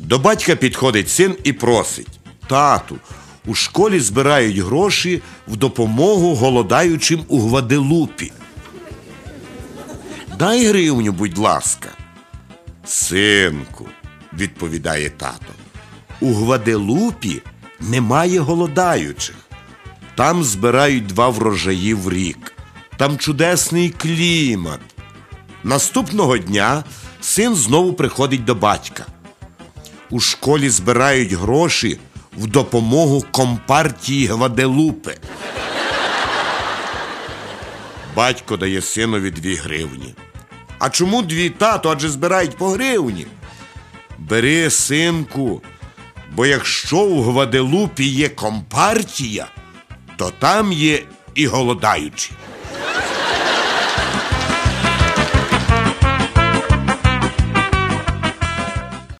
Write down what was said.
До батька підходить син і просить: Тату, у школі збирають гроші в допомогу голодаючим у Гваделупі. Дай гривню, будь ласка. Синку, відповідає тато, у Гваделупі немає голодаючих. Там збирають два врожаї в рік. Там чудесний клімат. Наступного дня син знову приходить до батька. У школі збирають гроші в допомогу компартії Гваделупи. Батько дає синові дві гривні. А чому дві тато? Адже збирають по гривні. Бери, синку, бо якщо у Гваделупі є компартія, то там є і голодаючі.